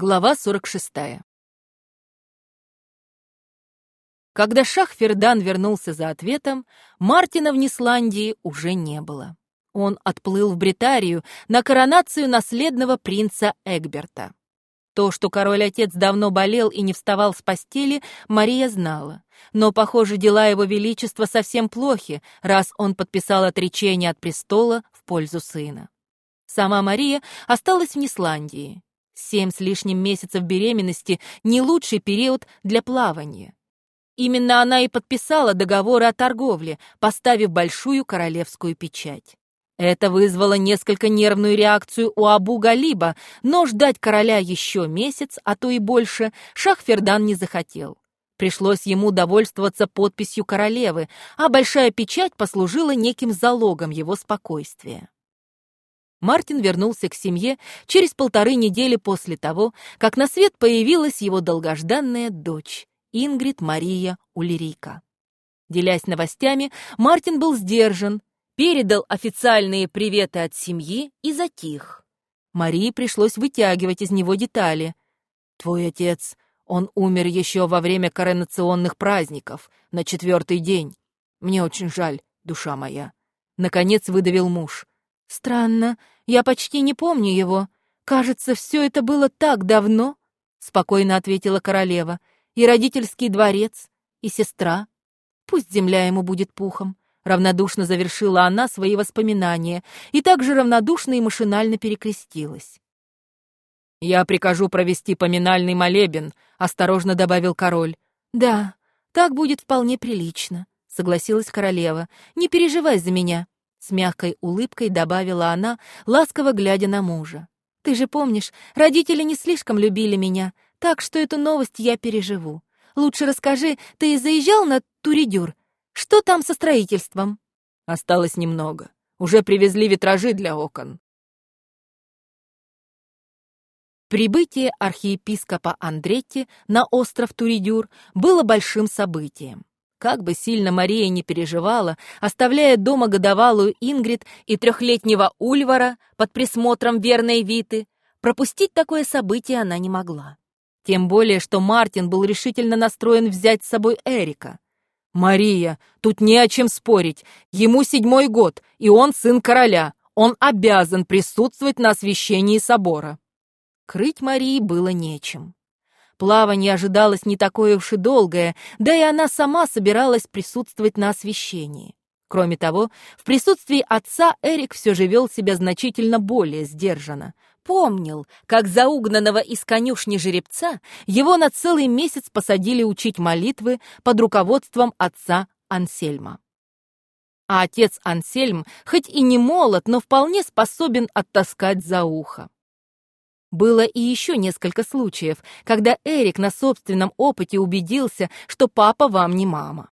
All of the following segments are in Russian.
Глава 46. Когда шах Фердан вернулся за ответом, Мартина в Нисландии уже не было. Он отплыл в Бритарию на коронацию наследного принца Эгберта. То, что король-отец давно болел и не вставал с постели, Мария знала. Но, похоже, дела его величества совсем плохи, раз он подписал отречение от престола в пользу сына. Сама Мария осталась в Нисландии. Семь с лишним месяцев беременности — не лучший период для плавания. Именно она и подписала договоры о торговле, поставив большую королевскую печать. Это вызвало несколько нервную реакцию у Абу Галиба, но ждать короля еще месяц, а то и больше, Шахфердан не захотел. Пришлось ему довольствоваться подписью королевы, а большая печать послужила неким залогом его спокойствия. Мартин вернулся к семье через полторы недели после того, как на свет появилась его долгожданная дочь, Ингрид Мария Улерика. Делясь новостями, Мартин был сдержан, передал официальные приветы от семьи и затих. Марии пришлось вытягивать из него детали. «Твой отец, он умер еще во время коронационных праздников, на четвертый день. Мне очень жаль, душа моя». Наконец выдавил муж. «Странно, я почти не помню его. Кажется, все это было так давно», — спокойно ответила королева. «И родительский дворец, и сестра. Пусть земля ему будет пухом». Равнодушно завершила она свои воспоминания и также равнодушно и машинально перекрестилась. «Я прикажу провести поминальный молебен», — осторожно добавил король. «Да, так будет вполне прилично», — согласилась королева. «Не переживай за меня. С мягкой улыбкой добавила она, ласково глядя на мужа. «Ты же помнишь, родители не слишком любили меня, так что эту новость я переживу. Лучше расскажи, ты заезжал на Туридюр? Что там со строительством?» «Осталось немного. Уже привезли витражи для окон». Прибытие архиепископа Андретти на остров Туридюр было большим событием. Как бы сильно Мария не переживала, оставляя дома годовалую Ингрид и трехлетнего Ульвара под присмотром верной Виты, пропустить такое событие она не могла. Тем более, что Мартин был решительно настроен взять с собой Эрика. «Мария, тут не о чем спорить. Ему седьмой год, и он сын короля. Он обязан присутствовать на освящении собора». Крыть Марии было нечем. Плавание ожидалось не такое уж и долгое, да и она сама собиралась присутствовать на освещении. Кроме того, в присутствии отца Эрик все же вел себя значительно более сдержанно. Помнил, как за угнанного из конюшни жеребца его на целый месяц посадили учить молитвы под руководством отца Ансельма. А отец Ансельм, хоть и не молод, но вполне способен оттаскать за ухо. Было и еще несколько случаев, когда Эрик на собственном опыте убедился, что папа вам не мама.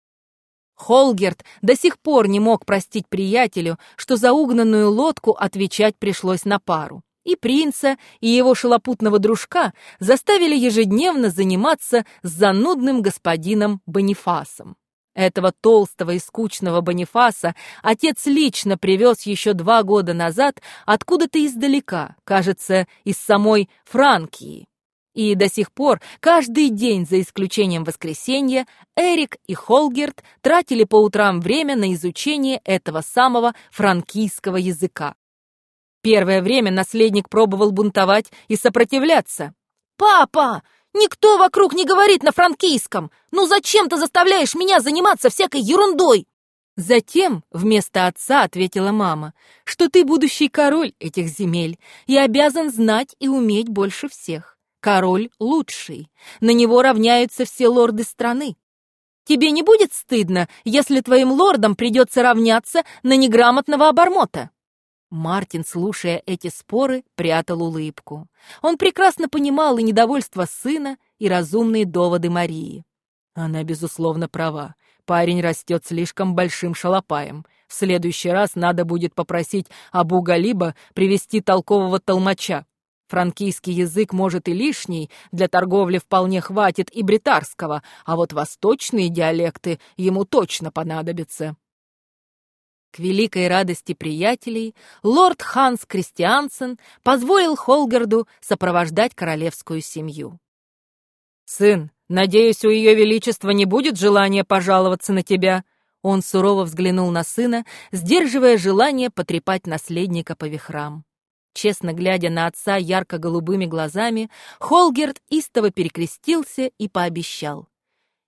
Холгерт до сих пор не мог простить приятелю, что за угнанную лодку отвечать пришлось на пару. И принца, и его шалопутного дружка заставили ежедневно заниматься с занудным господином Бонифасом. Этого толстого и скучного Бонифаса отец лично привез еще два года назад откуда-то издалека, кажется, из самой Франкии. И до сих пор, каждый день, за исключением воскресенья, Эрик и Холгерт тратили по утрам время на изучение этого самого франкийского языка. Первое время наследник пробовал бунтовать и сопротивляться. «Папа, Никто вокруг не говорит на франкийском. Ну зачем ты заставляешь меня заниматься всякой ерундой?» Затем вместо отца ответила мама, что ты будущий король этих земель и обязан знать и уметь больше всех. Король лучший, на него равняются все лорды страны. Тебе не будет стыдно, если твоим лордам придется равняться на неграмотного обормота? Мартин, слушая эти споры, прятал улыбку. Он прекрасно понимал и недовольство сына, и разумные доводы Марии. Она, безусловно, права. Парень растет слишком большим шалопаем. В следующий раз надо будет попросить Абу Галиба привести толкового толмача. Франкийский язык, может, и лишний, для торговли вполне хватит и бритарского, а вот восточные диалекты ему точно понадобятся. К великой радости приятелей лорд Ханс Кристиансен позволил Холгарду сопровождать королевскую семью. «Сын, надеюсь, у ее величества не будет желания пожаловаться на тебя?» Он сурово взглянул на сына, сдерживая желание потрепать наследника по вихрам. Честно глядя на отца ярко-голубыми глазами, Холгерт истово перекрестился и пообещал.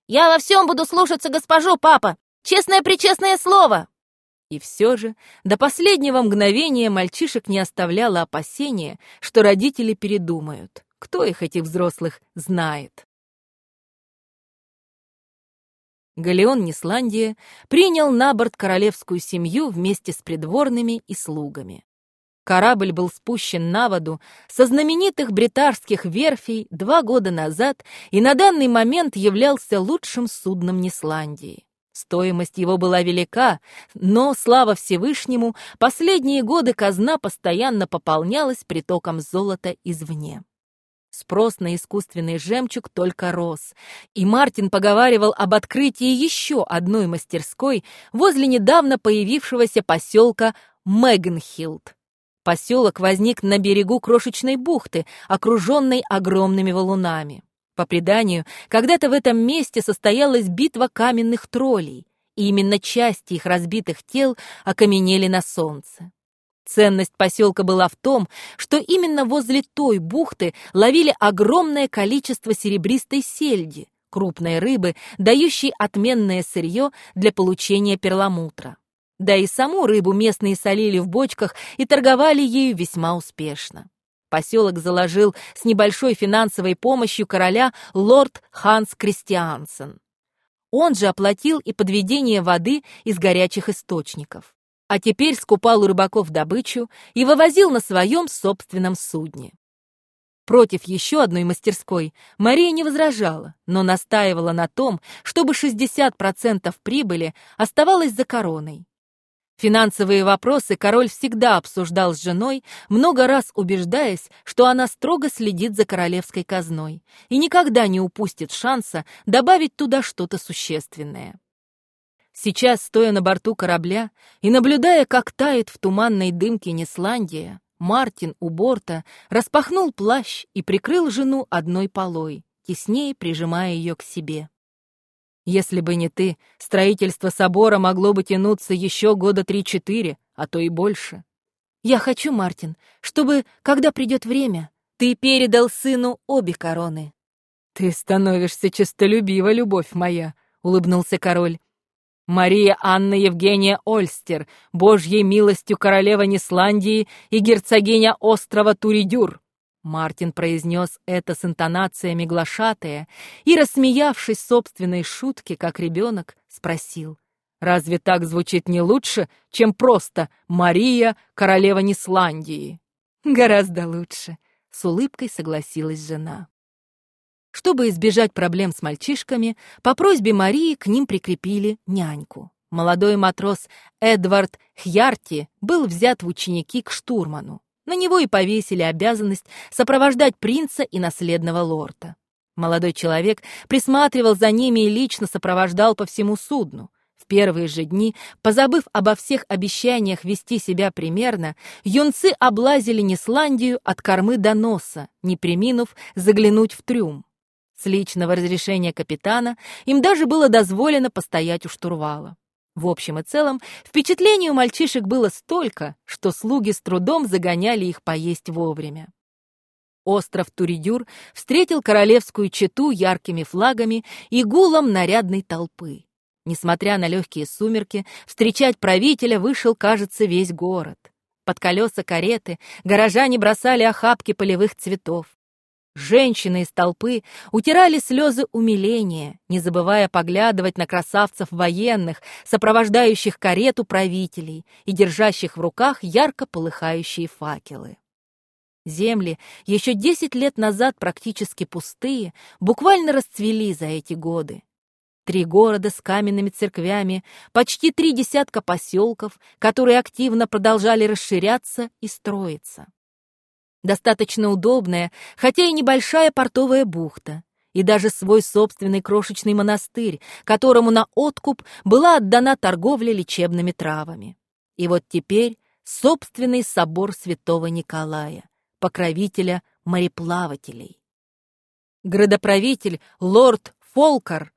«Я во всем буду слушаться госпожу, папа! Честное-пречестное слово!» И все же до последнего мгновения мальчишек не оставляло опасения, что родители передумают. Кто их, этих взрослых, знает? Галеон Нисландия принял на борт королевскую семью вместе с придворными и слугами. Корабль был спущен на воду со знаменитых бритарских верфей два года назад и на данный момент являлся лучшим судном Нисландии. Стоимость его была велика, но, слава Всевышнему, последние годы казна постоянно пополнялась притоком золота извне. Спрос на искусственный жемчуг только рос, и Мартин поговаривал об открытии еще одной мастерской возле недавно появившегося поселка Мегенхилд. Поселок возник на берегу крошечной бухты, окруженной огромными валунами. По преданию, когда-то в этом месте состоялась битва каменных троллей, и именно части их разбитых тел окаменели на солнце. Ценность поселка была в том, что именно возле той бухты ловили огромное количество серебристой сельди, крупной рыбы, дающей отменное сырье для получения перламутра. Да и саму рыбу местные солили в бочках и торговали ею весьма успешно. Поселок заложил с небольшой финансовой помощью короля лорд Ханс Кристиансен. Он же оплатил и подведение воды из горячих источников а теперь скупал у рыбаков добычу и вывозил на своем собственном судне. Против еще одной мастерской Мария не возражала, но настаивала на том, чтобы 60% прибыли оставалось за короной. Финансовые вопросы король всегда обсуждал с женой, много раз убеждаясь, что она строго следит за королевской казной и никогда не упустит шанса добавить туда что-то существенное. Сейчас, стоя на борту корабля и наблюдая, как тает в туманной дымке Нисландия, Мартин у борта распахнул плащ и прикрыл жену одной полой, теснее прижимая ее к себе. Если бы не ты, строительство собора могло бы тянуться еще года три-четыре, а то и больше. Я хочу, Мартин, чтобы, когда придет время, ты передал сыну обе короны. Ты становишься честолюбива, любовь моя, — улыбнулся король. Мария Анна Евгения Ольстер, Божьей милостью королева Нисландии и герцогиня острова Туридюр. Мартин произнес это с интонациями глашатая и, рассмеявшись собственной шутке, как ребенок, спросил, «Разве так звучит не лучше, чем просто «Мария, королева Нисландии»?» «Гораздо лучше», — с улыбкой согласилась жена. Чтобы избежать проблем с мальчишками, по просьбе Марии к ним прикрепили няньку. Молодой матрос Эдвард Хьярти был взят в ученики к штурману. На него и повесили обязанность сопровождать принца и наследного лорда. Молодой человек присматривал за ними и лично сопровождал по всему судну. В первые же дни, позабыв обо всех обещаниях вести себя примерно, юнцы облазили Нисландию от кормы до носа, не приминув заглянуть в трюм. С личного разрешения капитана им даже было дозволено постоять у штурвала. В общем и целом, впечатлений у мальчишек было столько, что слуги с трудом загоняли их поесть вовремя. Остров Туридюр встретил королевскую чету яркими флагами и гулом нарядной толпы. Несмотря на легкие сумерки, встречать правителя вышел, кажется, весь город. Под колеса кареты горожане бросали охапки полевых цветов. Женщины из толпы утирали слезы умиления, не забывая поглядывать на красавцев военных, сопровождающих карету правителей и держащих в руках ярко полыхающие факелы. Земли, еще десять лет назад практически пустые, буквально расцвели за эти годы. Три города с каменными церквями, почти три десятка поселков, которые активно продолжали расширяться и строиться достаточно удобная, хотя и небольшая портовая бухта, и даже свой собственный крошечный монастырь, которому на откуп была отдана торговля лечебными травами. И вот теперь собственный собор святого Николая, покровителя мореплавателей. Градоправитель лорд Фолкар,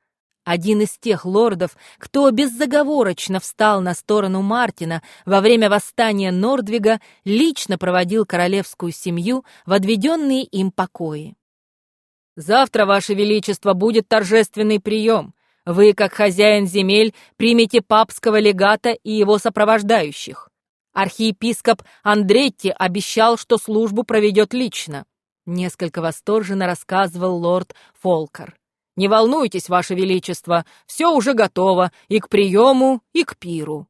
один из тех лордов, кто беззаговорочно встал на сторону Мартина во время восстания Нордвига, лично проводил королевскую семью в отведенные им покои. «Завтра, Ваше Величество, будет торжественный прием. Вы, как хозяин земель, примете папского легата и его сопровождающих. Архиепископ Андретти обещал, что службу проведет лично. Несколько восторженно рассказывал лорд Фолкар. «Не волнуйтесь, Ваше Величество, все уже готово и к приему, и к пиру».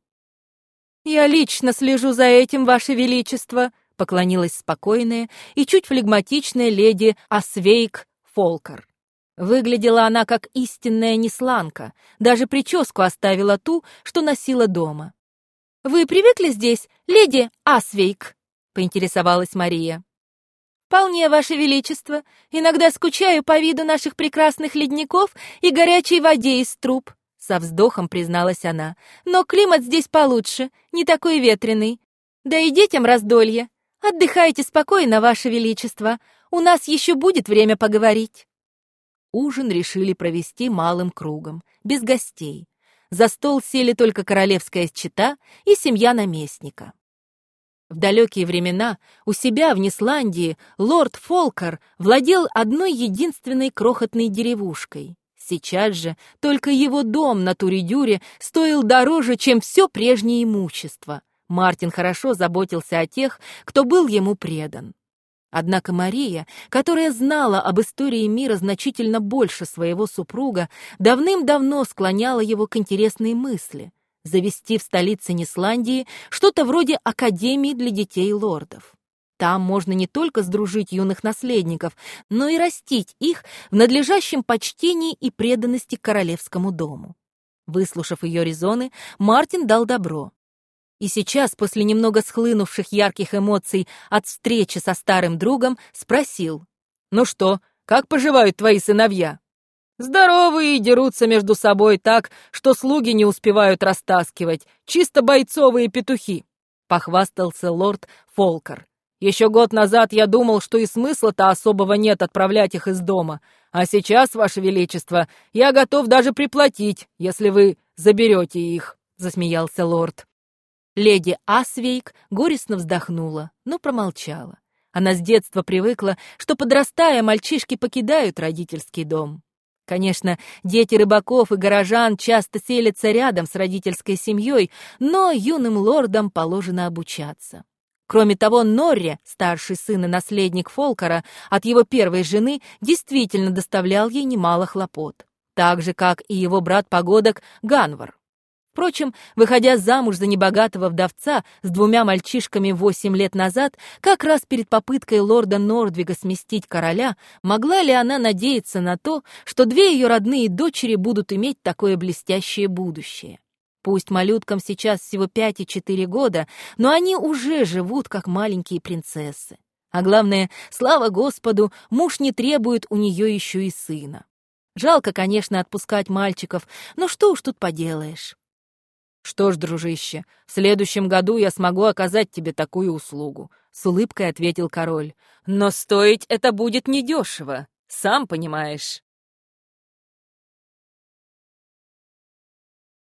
«Я лично слежу за этим, Ваше Величество», — поклонилась спокойная и чуть флегматичная леди Асвейк Фолкар. Выглядела она как истинная несланка, даже прическу оставила ту, что носила дома. «Вы привыкли здесь, леди Асвейк?» — поинтересовалась Мария. «Вполне, Ваше Величество. Иногда скучаю по виду наших прекрасных ледников и горячей воде из труб», — со вздохом призналась она. «Но климат здесь получше, не такой ветреный. Да и детям раздолье. Отдыхайте спокойно, Ваше Величество. У нас еще будет время поговорить». Ужин решили провести малым кругом, без гостей за стол сели только королевская чета и семья наместника. В далекие времена у себя в Нисландии лорд Фолкар владел одной единственной крохотной деревушкой. Сейчас же только его дом на Туридюре стоил дороже, чем все прежнее имущество. Мартин хорошо заботился о тех, кто был ему предан. Однако Мария, которая знала об истории мира значительно больше своего супруга, давным-давно склоняла его к интересной мысли — завести в столице Нисландии что-то вроде Академии для детей лордов. Там можно не только сдружить юных наследников, но и растить их в надлежащем почтении и преданности королевскому дому. Выслушав ее резоны, Мартин дал добро. И сейчас, после немного схлынувших ярких эмоций от встречи со старым другом, спросил. «Ну что, как поживают твои сыновья?» «Здоровые дерутся между собой так, что слуги не успевают растаскивать. Чисто бойцовые петухи», — похвастался лорд Фолкер. «Еще год назад я думал, что и смысла-то особого нет отправлять их из дома. А сейчас, Ваше Величество, я готов даже приплатить, если вы заберете их», — засмеялся лорд. Леди Асвейк горестно вздохнула, но промолчала. Она с детства привыкла, что, подрастая, мальчишки покидают родительский дом. Конечно, дети рыбаков и горожан часто селятся рядом с родительской семьей, но юным лордам положено обучаться. Кроме того, Норри, старший сын и наследник Фолкара, от его первой жены действительно доставлял ей немало хлопот, так же, как и его брат-погодок Ганвар. Впрочем, выходя замуж за небогатого вдовца с двумя мальчишками восемь лет назад, как раз перед попыткой лорда Нордвига сместить короля, могла ли она надеяться на то, что две ее родные дочери будут иметь такое блестящее будущее? Пусть малюткам сейчас всего пять и четыре года, но они уже живут как маленькие принцессы. А главное, слава Господу, муж не требует у нее еще и сына. Жалко, конечно, отпускать мальчиков, но что уж тут поделаешь. «Что ж, дружище, в следующем году я смогу оказать тебе такую услугу», — с улыбкой ответил король. «Но стоить это будет недешево, сам понимаешь».